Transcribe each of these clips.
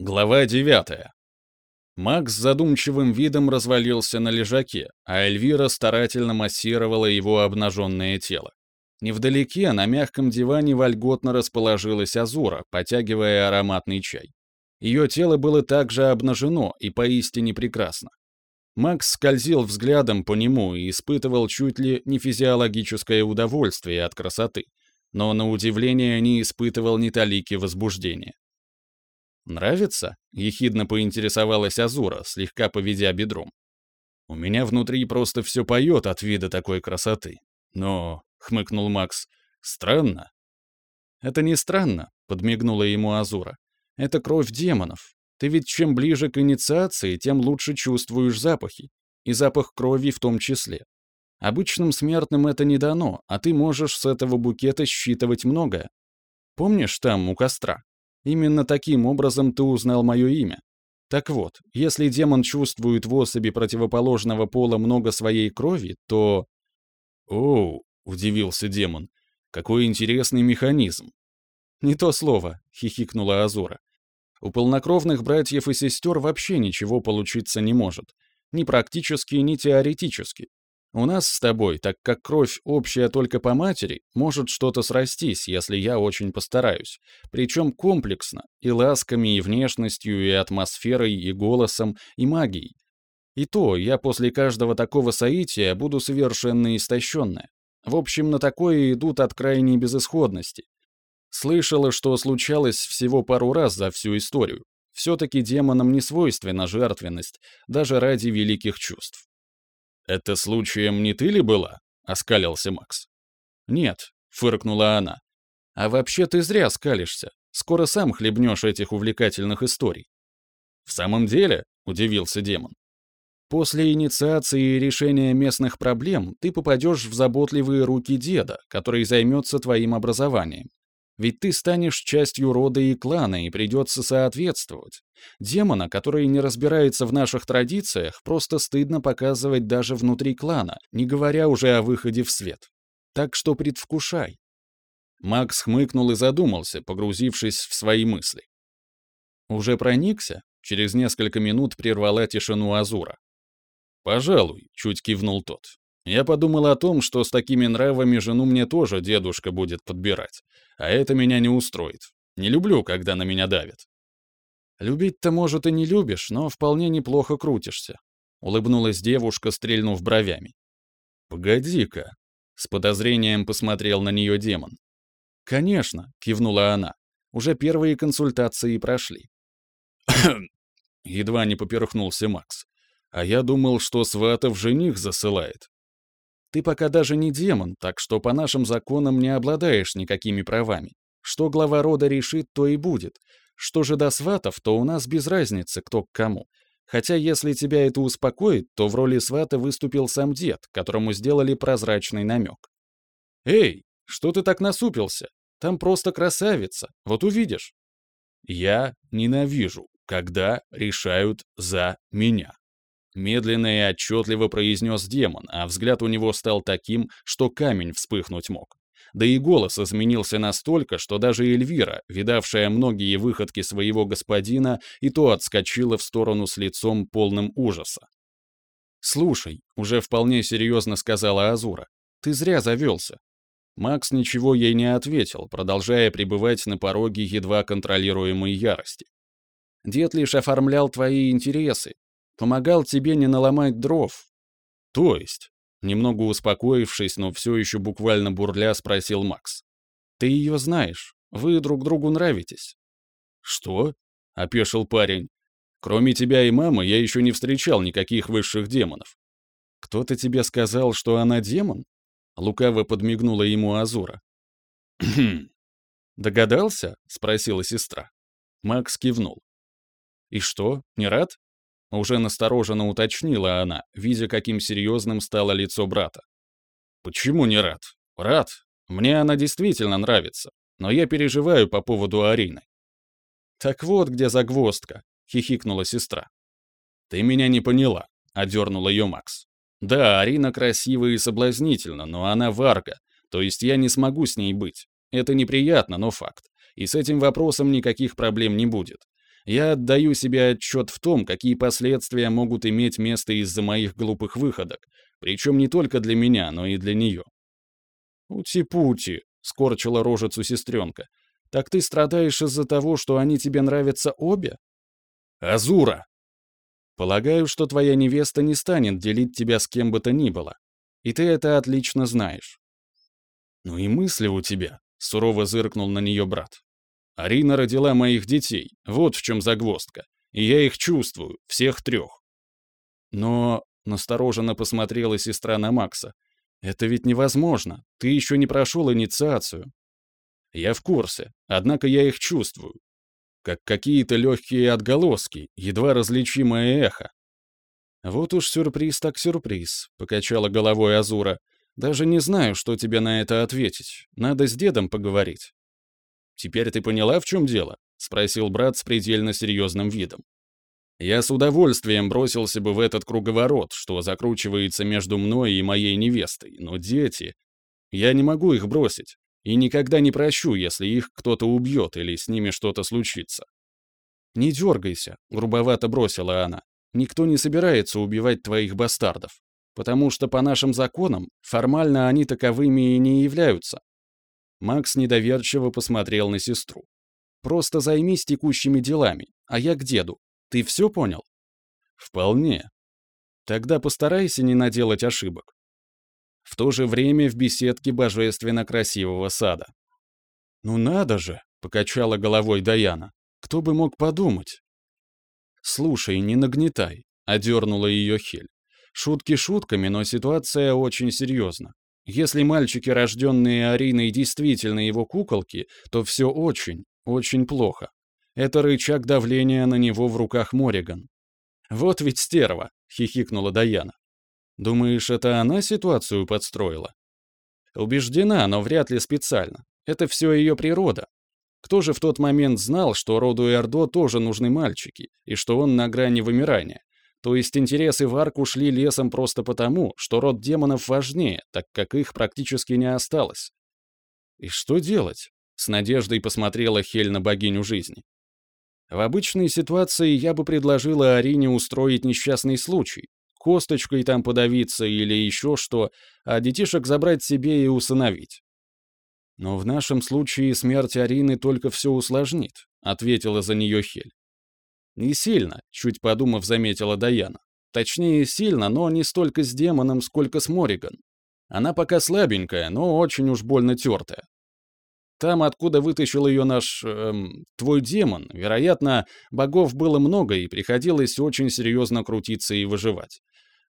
Глава 9. Макс задумчивым видом развалился на лежаке, а Эльвира старательно массировала его обнаженное тело. Невдалеке, на мягком диване вольготно расположилась Азура, потягивая ароматный чай. Ее тело было также обнажено и поистине прекрасно. Макс скользил взглядом по нему и испытывал чуть ли не физиологическое удовольствие от красоты, но на удивление не испытывал ни талики возбуждения. «Нравится?» — ехидно поинтересовалась Азура, слегка поведя бедром. «У меня внутри просто все поет от вида такой красоты. Но, — хмыкнул Макс, — странно». «Это не странно», — подмигнула ему Азура. «Это кровь демонов. Ты ведь чем ближе к инициации, тем лучше чувствуешь запахи. И запах крови в том числе. Обычным смертным это не дано, а ты можешь с этого букета считывать многое. Помнишь там, у костра? Именно таким образом ты узнал мое имя. Так вот, если демон чувствует в особи противоположного пола много своей крови, то... «Оу», — удивился демон, — «какой интересный механизм». «Не то слово», — хихикнула Азура. «У полнокровных братьев и сестер вообще ничего получиться не может. Ни практически, ни теоретически. У нас с тобой, так как кровь общая только по матери, может что-то срастись, если я очень постараюсь. Причем комплексно, и ласками, и внешностью, и атмосферой, и голосом, и магией. И то я после каждого такого соития буду совершенно истощенная. В общем, на такое идут от крайней безысходности. Слышала, что случалось всего пару раз за всю историю. Все-таки демонам не свойственна жертвенность, даже ради великих чувств. «Это случаем не ты ли была?» — оскалился Макс. «Нет», — фыркнула она. «А вообще ты зря скалишься. Скоро сам хлебнешь этих увлекательных историй». «В самом деле?» — удивился демон. «После инициации и решения местных проблем ты попадешь в заботливые руки деда, который займется твоим образованием. Ведь ты станешь частью рода и клана, и придется соответствовать. Демона, который не разбирается в наших традициях, просто стыдно показывать даже внутри клана, не говоря уже о выходе в свет. Так что предвкушай. Макс хмыкнул и задумался, погрузившись в свои мысли. «Уже проникся?» — через несколько минут прервала тишину Азура. «Пожалуй», — чуть кивнул тот. «Я подумал о том, что с такими нравами жену мне тоже дедушка будет подбирать. А это меня не устроит. Не люблю, когда на меня давят. Любить-то, может, и не любишь, но вполне неплохо крутишься. Улыбнулась девушка, стрельнув бровями. Погоди-ка. С подозрением посмотрел на нее демон. Конечно, кивнула она. Уже первые консультации прошли. Едва не поперхнулся Макс. А я думал, что сватов жених засылает. Ты пока даже не демон, так что по нашим законам не обладаешь никакими правами. Что глава рода решит, то и будет. Что же до сватов, то у нас без разницы, кто к кому. Хотя если тебя это успокоит, то в роли свата выступил сам дед, которому сделали прозрачный намек. «Эй, что ты так насупился? Там просто красавица, вот увидишь». «Я ненавижу, когда решают за меня». Медленно и отчетливо произнес демон, а взгляд у него стал таким, что камень вспыхнуть мог. Да и голос изменился настолько, что даже Эльвира, видавшая многие выходки своего господина, и то отскочила в сторону с лицом полным ужаса. «Слушай», — уже вполне серьезно сказала Азура, — «ты зря завелся». Макс ничего ей не ответил, продолжая пребывать на пороге едва контролируемой ярости. «Дед лишь оформлял твои интересы, Помогал тебе не наломать дров. То есть, немного успокоившись, но все еще буквально бурля, спросил Макс. Ты ее знаешь. Вы друг другу нравитесь. Что? Опешил парень. Кроме тебя и мамы, я еще не встречал никаких высших демонов. Кто-то тебе сказал, что она демон? Лукаво подмигнула ему Азура. «Догадался?» — спросила сестра. Макс кивнул. «И что, не рад?» Уже настороженно уточнила она, видя, каким серьезным стало лицо брата. «Почему не рад? Рад. Мне она действительно нравится. Но я переживаю по поводу Арины». «Так вот где загвоздка», — хихикнула сестра. «Ты меня не поняла», — одернул ее Макс. «Да, Арина красива и соблазнительна, но она варга, то есть я не смогу с ней быть. Это неприятно, но факт. И с этим вопросом никаких проблем не будет. Я отдаю себе отчет в том, какие последствия могут иметь место из-за моих глупых выходок, причем не только для меня, но и для нее. «Ути-пути», — скорчила рожицу сестренка. «Так ты страдаешь из-за того, что они тебе нравятся обе?» «Азура!» «Полагаю, что твоя невеста не станет делить тебя с кем бы то ни было. И ты это отлично знаешь». «Ну и мысли у тебя», — сурово зыркнул на нее брат. «Арина родила моих детей, вот в чем загвоздка. И я их чувствую, всех трех». «Но...» — настороженно посмотрела сестра на Макса. «Это ведь невозможно. Ты еще не прошел инициацию». «Я в курсе, однако я их чувствую. Как какие-то легкие отголоски, едва различимое эхо». «Вот уж сюрприз так сюрприз», — покачала головой Азура. «Даже не знаю, что тебе на это ответить. Надо с дедом поговорить». «Теперь ты поняла, в чем дело?» — спросил брат с предельно серьезным видом. Я с удовольствием бросился бы в этот круговорот, что закручивается между мной и моей невестой, но дети... Я не могу их бросить, и никогда не прощу, если их кто-то убьет или с ними что-то случится. «Не дергайся», — грубовато бросила она. «Никто не собирается убивать твоих бастардов, потому что по нашим законам формально они таковыми и не являются». Макс недоверчиво посмотрел на сестру. «Просто займись текущими делами, а я к деду. Ты все понял? Вполне. Тогда постарайся не наделать ошибок. В то же время в беседке божественно красивого сада. «Ну надо же!» — покачала головой Даяна. «Кто бы мог подумать?» «Слушай, не нагнетай», — одернула ее Хель. «Шутки шутками, но ситуация очень серьезна. Если мальчики, рожденные Ариной, действительно его куколки, то все очень, очень плохо. Это рычаг давления на него в руках Мориган. «Вот ведь стерва!» — хихикнула Даяна. «Думаешь, это она ситуацию подстроила?» «Убеждена, но вряд ли специально. Это все ее природа. Кто же в тот момент знал, что роду Эрдо тоже нужны мальчики, и что он на грани вымирания? То есть интересы Варк ушли лесом просто потому, что род демонов важнее, так как их практически не осталось. И что делать? С надеждой посмотрела Хель на богиню жизни. В обычной ситуации я бы предложила Арине устроить несчастный случай, косточкой там подавиться или еще что, а детишек забрать себе и усыновить. «Но в нашем случае смерть Арины только все усложнит», — ответила за нее Хель. «Не сильно», — чуть подумав, заметила Даяна. «Точнее, сильно, но не столько с демоном, сколько с Мориган. Она пока слабенькая, но очень уж больно тертая. Там, откуда вытащил ее наш... Эм, твой демон, вероятно, богов было много, и приходилось очень серьезно крутиться и выживать.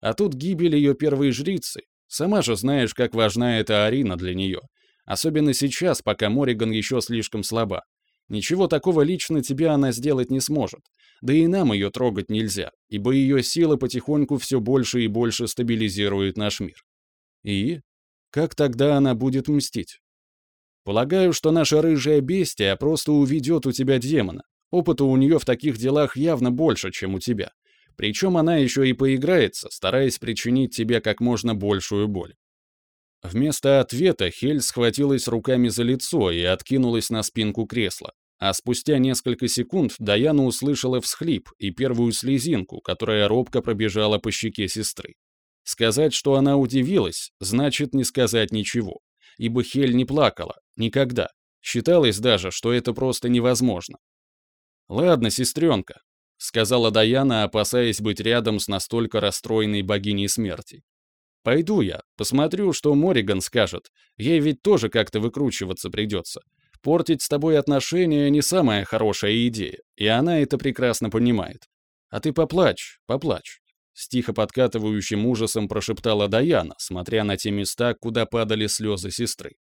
А тут гибель ее первой жрицы. Сама же знаешь, как важна эта Арина для нее. Особенно сейчас, пока Мориган еще слишком слаба. Ничего такого лично тебе она сделать не сможет. Да и нам ее трогать нельзя, ибо ее сила потихоньку все больше и больше стабилизирует наш мир. И? Как тогда она будет мстить? Полагаю, что наша рыжая бестия просто уведет у тебя демона. Опыта у нее в таких делах явно больше, чем у тебя. Причем она еще и поиграется, стараясь причинить тебе как можно большую боль. Вместо ответа Хель схватилась руками за лицо и откинулась на спинку кресла. А спустя несколько секунд Даяна услышала всхлип и первую слезинку, которая робко пробежала по щеке сестры. Сказать, что она удивилась, значит не сказать ничего ибо Хель не плакала. Никогда. Считалось даже, что это просто невозможно. «Ладно, сестренка», — сказала Даяна, опасаясь быть рядом с настолько расстроенной богиней смерти. «Пойду я, посмотрю, что Мориган скажет. Ей ведь тоже как-то выкручиваться придется. Портить с тобой отношения не самая хорошая идея, и она это прекрасно понимает. А ты поплачь, поплачь. С тихо подкатывающим ужасом прошептала Даяна, смотря на те места, куда падали слезы сестры.